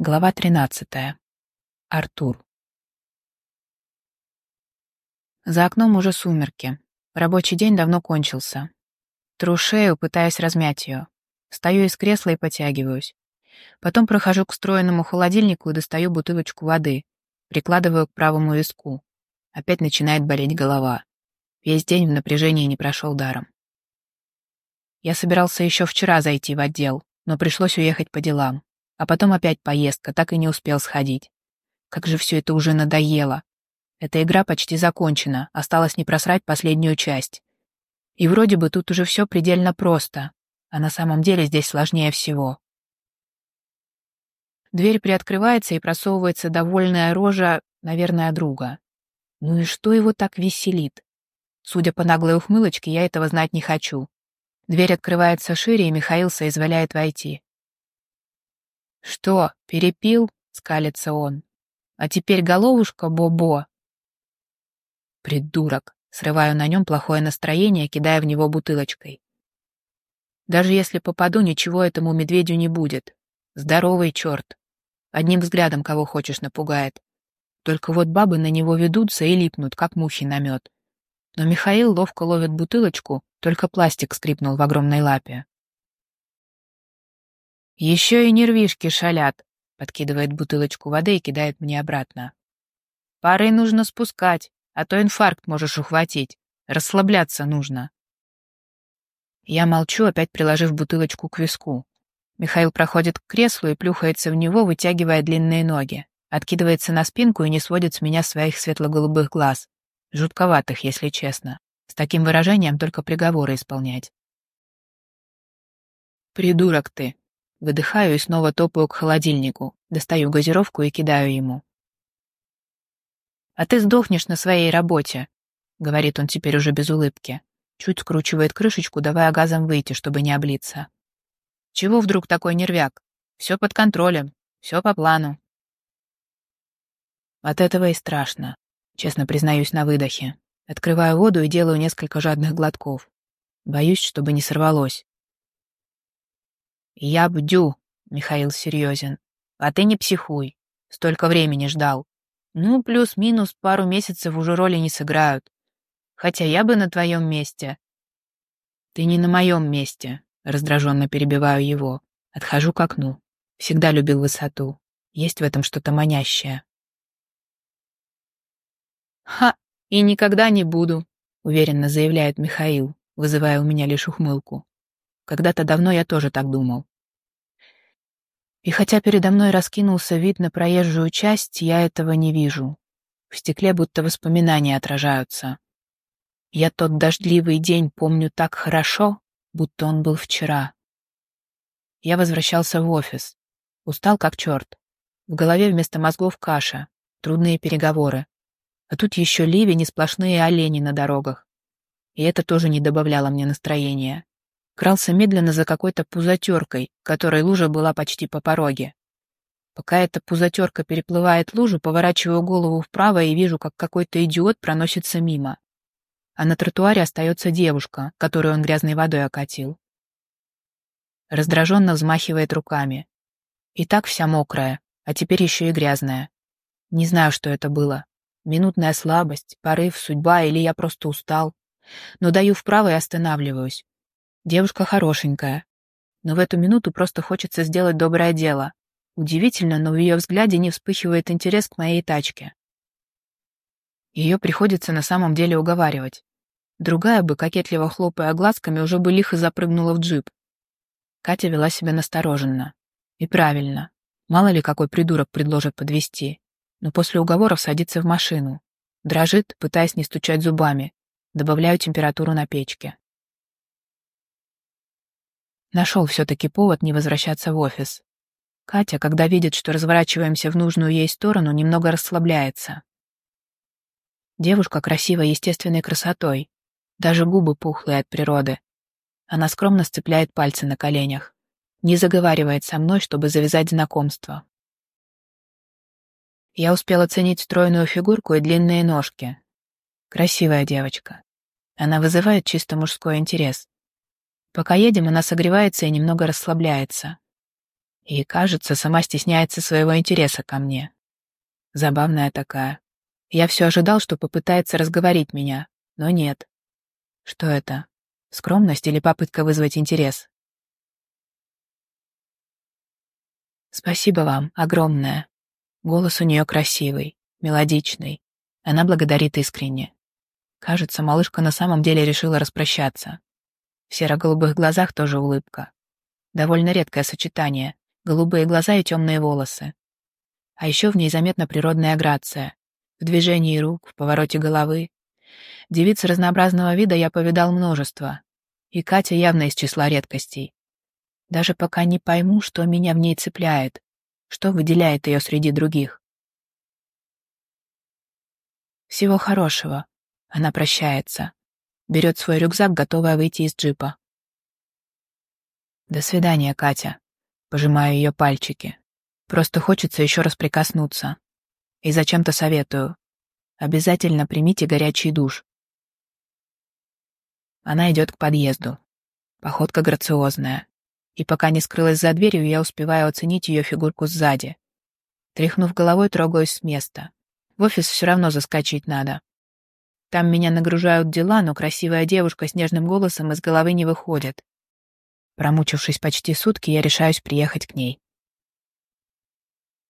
Глава 13. Артур. За окном уже сумерки. Рабочий день давно кончился. Тру шею, пытаясь размять ее. Стою из кресла и потягиваюсь. Потом прохожу к встроенному холодильнику и достаю бутылочку воды. Прикладываю к правому виску. Опять начинает болеть голова. Весь день в напряжении не прошел даром. Я собирался еще вчера зайти в отдел, но пришлось уехать по делам. А потом опять поездка, так и не успел сходить. Как же все это уже надоело. Эта игра почти закончена, осталось не просрать последнюю часть. И вроде бы тут уже все предельно просто, а на самом деле здесь сложнее всего. Дверь приоткрывается и просовывается довольная рожа, наверное, друга. Ну и что его так веселит? Судя по наглой ухмылочке, я этого знать не хочу. Дверь открывается шире, и Михаил соизволяет войти. «Что, перепил?» — скалится он. «А теперь головушка, Бобо!» «Придурок!» — срываю на нем плохое настроение, кидая в него бутылочкой. Даже если попаду, ничего этому медведю не будет. Здоровый черт. Одним взглядом кого хочешь напугает. Только вот бабы на него ведутся и липнут, как мухи на мед. Но Михаил ловко ловит бутылочку, только пластик скрипнул в огромной лапе. «Еще и нервишки шалят», — подкидывает бутылочку воды и кидает мне обратно. «Пары нужно спускать, а то инфаркт можешь ухватить. Расслабляться нужно». Я молчу, опять приложив бутылочку к виску. Михаил проходит к креслу и плюхается в него, вытягивая длинные ноги. Откидывается на спинку и не сводит с меня своих светло-голубых глаз. Жутковатых, если честно. С таким выражением только приговоры исполнять. «Придурок ты!» Выдыхаю и снова топаю к холодильнику, достаю газировку и кидаю ему. «А ты сдохнешь на своей работе», — говорит он теперь уже без улыбки. Чуть скручивает крышечку, давая газом выйти, чтобы не облиться. «Чего вдруг такой нервяк? Все под контролем, все по плану». От этого и страшно, честно признаюсь на выдохе. Открываю воду и делаю несколько жадных глотков. Боюсь, чтобы не сорвалось. «Я бдю», — Михаил серьезен. «А ты не психуй. Столько времени ждал. Ну, плюс-минус пару месяцев уже роли не сыграют. Хотя я бы на твоем месте». «Ты не на моем месте», — раздраженно перебиваю его. Отхожу к окну. Всегда любил высоту. Есть в этом что-то манящее. «Ха! И никогда не буду», — уверенно заявляет Михаил, вызывая у меня лишь ухмылку. Когда-то давно я тоже так думал. И хотя передо мной раскинулся вид на проезжую часть, я этого не вижу. В стекле будто воспоминания отражаются. Я тот дождливый день помню так хорошо, будто он был вчера. Я возвращался в офис. Устал как черт. В голове вместо мозгов каша, трудные переговоры. А тут еще ливень и сплошные олени на дорогах. И это тоже не добавляло мне настроения крался медленно за какой-то пузатеркой, которой лужа была почти по пороге. Пока эта пузатерка переплывает лужу, поворачиваю голову вправо и вижу, как какой-то идиот проносится мимо. А на тротуаре остается девушка, которую он грязной водой окатил. Раздраженно взмахивает руками. И так вся мокрая, а теперь еще и грязная. Не знаю, что это было. Минутная слабость, порыв, судьба или я просто устал. Но даю вправо и останавливаюсь. Девушка хорошенькая. Но в эту минуту просто хочется сделать доброе дело. Удивительно, но в ее взгляде не вспыхивает интерес к моей тачке. Ее приходится на самом деле уговаривать. Другая бы, кокетливо хлопая глазками, уже бы лихо запрыгнула в джип. Катя вела себя настороженно. И правильно. Мало ли какой придурок предложит подвести. Но после уговоров садится в машину. Дрожит, пытаясь не стучать зубами. Добавляю температуру на печке. Нашел все-таки повод не возвращаться в офис. Катя, когда видит, что разворачиваемся в нужную ей сторону, немного расслабляется. Девушка красива естественной красотой, даже губы пухлые от природы. Она скромно сцепляет пальцы на коленях, не заговаривает со мной, чтобы завязать знакомство. Я успел оценить стройную фигурку и длинные ножки. Красивая девочка. Она вызывает чисто мужской интерес. Пока едем, она согревается и немного расслабляется. И, кажется, сама стесняется своего интереса ко мне. Забавная такая. Я все ожидал, что попытается разговорить меня, но нет. Что это? Скромность или попытка вызвать интерес? Спасибо вам, огромное. Голос у нее красивый, мелодичный. Она благодарит искренне. Кажется, малышка на самом деле решила распрощаться. В серо-голубых глазах тоже улыбка. Довольно редкое сочетание. Голубые глаза и темные волосы. А еще в ней заметна природная грация. В движении рук, в повороте головы. Девиц разнообразного вида я повидал множество. И Катя явно из числа редкостей. Даже пока не пойму, что меня в ней цепляет, что выделяет ее среди других. Всего хорошего. Она прощается. Берет свой рюкзак, готовая выйти из джипа. До свидания, Катя. Пожимаю ее пальчики. Просто хочется еще раз прикоснуться. И зачем-то советую. Обязательно примите горячий душ. Она идет к подъезду. Походка грациозная. И пока не скрылась за дверью, я успеваю оценить ее фигурку сзади. Тряхнув головой, трогаюсь с места. В офис все равно заскочить надо. Там меня нагружают дела, но красивая девушка с нежным голосом из головы не выходит. Промучившись почти сутки, я решаюсь приехать к ней.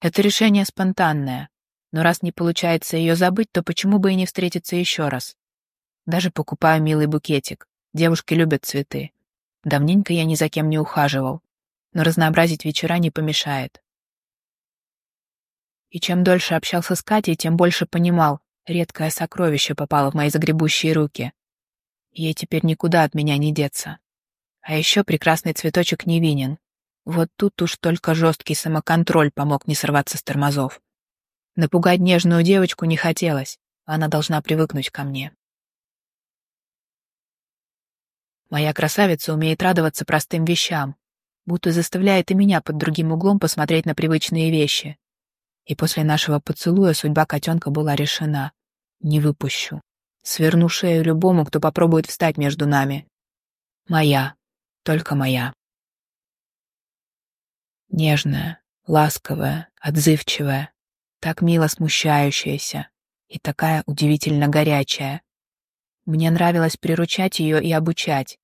Это решение спонтанное. Но раз не получается ее забыть, то почему бы и не встретиться еще раз? Даже покупаю милый букетик. Девушки любят цветы. Давненько я ни за кем не ухаживал. Но разнообразить вечера не помешает. И чем дольше общался с Катей, тем больше понимал, редкое сокровище попало в мои загребущие руки. Ей теперь никуда от меня не деться. А еще прекрасный цветочек невинен. Вот тут уж только жесткий самоконтроль помог не сорваться с тормозов. Напугать нежную девочку не хотелось, она должна привыкнуть ко мне. Моя красавица умеет радоваться простым вещам, будто заставляет и меня под другим углом посмотреть на привычные вещи. И после нашего поцелуя судьба котенка была решена. Не выпущу. Сверну шею любому, кто попробует встать между нами. Моя. Только моя. Нежная, ласковая, отзывчивая, так мило смущающаяся и такая удивительно горячая. Мне нравилось приручать ее и обучать.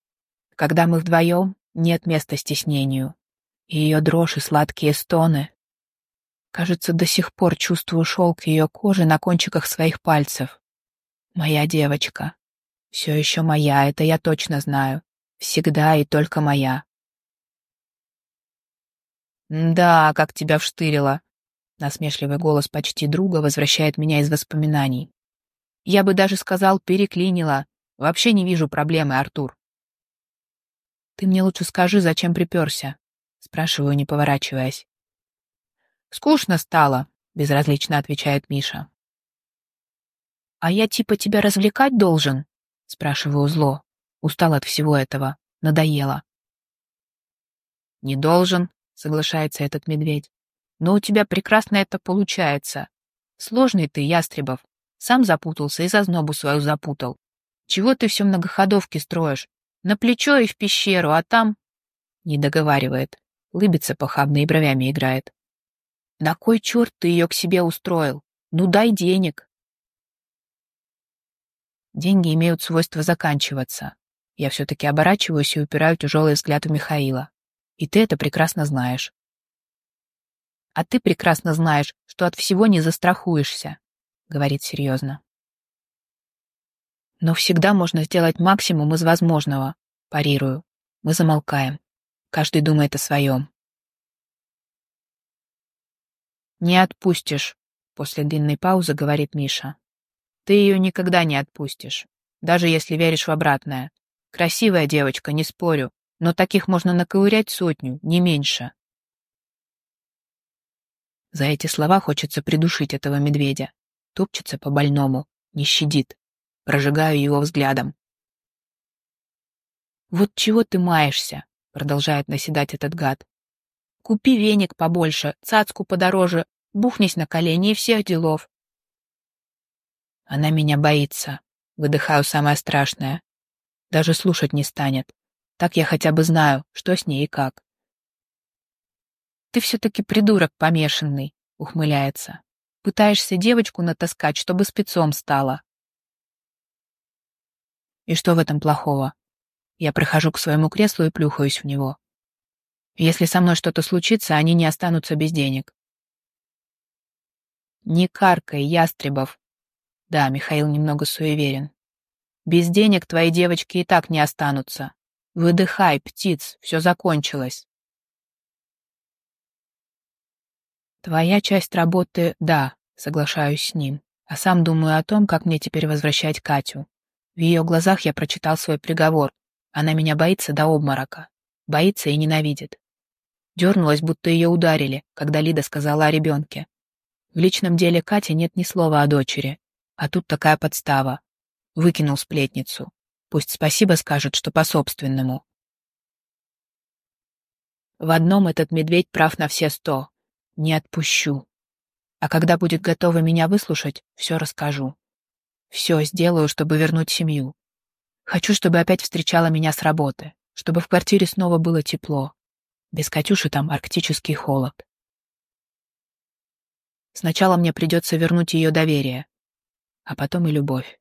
Когда мы вдвоем, нет места стеснению. И ее дрожь и сладкие стоны. Кажется, до сих пор чувствую шелк ее кожи на кончиках своих пальцев. Моя девочка. Все еще моя, это я точно знаю. Всегда и только моя. «Да, как тебя вштырило!» Насмешливый голос почти друга возвращает меня из воспоминаний. Я бы даже сказал, переклинила. Вообще не вижу проблемы, Артур. Ты мне лучше скажи, зачем приперся? Спрашиваю, не поворачиваясь. Скучно стало, безразлично отвечает Миша. А я типа тебя развлекать должен? Спрашиваю зло. Устал от всего этого. Надоело. Не должен, соглашается этот медведь. Но у тебя прекрасно это получается. Сложный ты, Ястребов. Сам запутался и зазнобу свою запутал. Чего ты все многоходовки строишь? На плечо и в пещеру, а там...» Не договаривает. Лыбится похабно и бровями играет. «На кой черт ты ее к себе устроил? Ну дай денег!» Деньги имеют свойство заканчиваться. Я все-таки оборачиваюсь и упираю тяжелый взгляд в Михаила. И ты это прекрасно знаешь. А ты прекрасно знаешь, что от всего не застрахуешься, говорит серьезно. Но всегда можно сделать максимум из возможного, парирую. Мы замолкаем. Каждый думает о своем. «Не отпустишь», — после длинной паузы говорит Миша. «Ты ее никогда не отпустишь, даже если веришь в обратное. Красивая девочка, не спорю, но таких можно наковырять сотню, не меньше. За эти слова хочется придушить этого медведя. Топчется по больному, не щадит. Прожигаю его взглядом. «Вот чего ты маешься?» — продолжает наседать этот гад. «Купи веник побольше, цацку подороже, бухнись на колени и всех делов». Она меня боится. Выдыхаю самое страшное. Даже слушать не станет. Так я хотя бы знаю, что с ней и как. ты все-таки придурок помешанный», — ухмыляется. «Пытаешься девочку натаскать, чтобы спецом стала». И что в этом плохого? Я прохожу к своему креслу и плюхаюсь в него. Если со мной что-то случится, они не останутся без денег. Не каркай, Ястребов. Да, Михаил немного суеверен. Без денег твои девочки и так не останутся. Выдыхай, птиц, все закончилось. Твоя часть работы — да, соглашаюсь с ним, а сам думаю о том, как мне теперь возвращать Катю. В ее глазах я прочитал свой приговор. Она меня боится до обморока. Боится и ненавидит. Дернулась, будто ее ударили, когда Лида сказала о ребенке. В личном деле Кати нет ни слова о дочери. А тут такая подстава. Выкинул сплетницу. Пусть спасибо скажет, что по-собственному. В одном этот медведь прав на все сто. Не отпущу. А когда будет готова меня выслушать, все расскажу. Все сделаю, чтобы вернуть семью. Хочу, чтобы опять встречала меня с работы, чтобы в квартире снова было тепло. Без Катюши там арктический холод. Сначала мне придется вернуть ее доверие, а потом и любовь.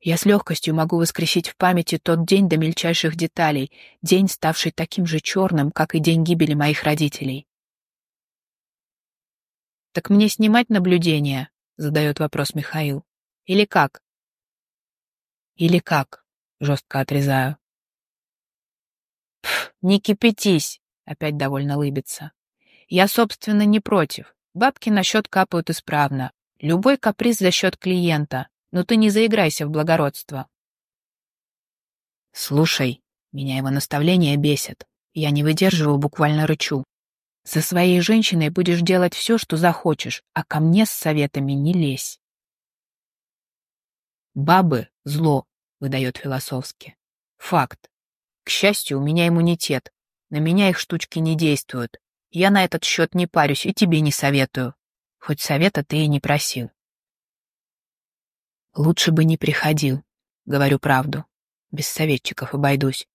Я с легкостью могу воскресить в памяти тот день до мельчайших деталей, день, ставший таким же черным, как и день гибели моих родителей. «Так мне снимать наблюдение?» — задает вопрос Михаил. «Или как?» «Или как?» — жестко отрезаю. «Пф, не кипятись!» — опять довольно лыбится. «Я, собственно, не против. Бабки на счет капают исправно. Любой каприз за счет клиента но ты не заиграйся в благородство. Слушай, меня его наставления бесят. Я не выдерживаю, буквально рычу. Со своей женщиной будешь делать все, что захочешь, а ко мне с советами не лезь. Бабы — зло, выдает философски. Факт. К счастью, у меня иммунитет. На меня их штучки не действуют. Я на этот счет не парюсь и тебе не советую. Хоть совета ты и не просил. Лучше бы не приходил, говорю правду. Без советчиков обойдусь.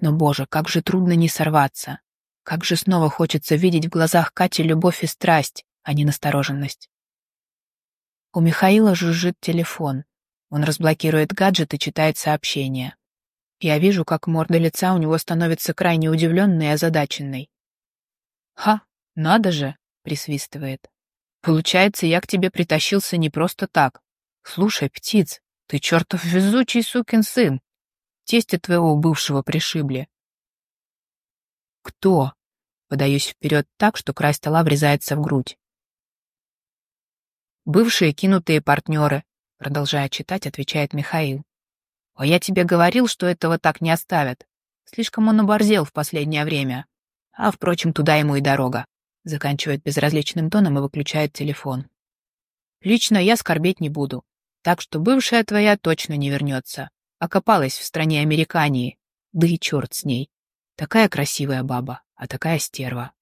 Но, боже, как же трудно не сорваться. Как же снова хочется видеть в глазах Кати любовь и страсть, а не настороженность. У Михаила жужжит телефон. Он разблокирует гаджет и читает сообщение. Я вижу, как морда лица у него становится крайне удивленной и озадаченной. «Ха, надо же!» — присвистывает. «Получается, я к тебе притащился не просто так. «Слушай, птиц, ты чертов везучий сукин сын. Тестя твоего бывшего пришибли». «Кто?» — подаюсь вперед так, что край стола врезается в грудь. «Бывшие кинутые партнеры», — продолжая читать, отвечает Михаил. «А я тебе говорил, что этого так не оставят. Слишком он оборзел в последнее время. А, впрочем, туда ему и дорога», — заканчивает безразличным тоном и выключает телефон. «Лично я скорбеть не буду. Так что бывшая твоя точно не вернется. Окопалась в стране Американии. Да и черт с ней. Такая красивая баба, а такая стерва.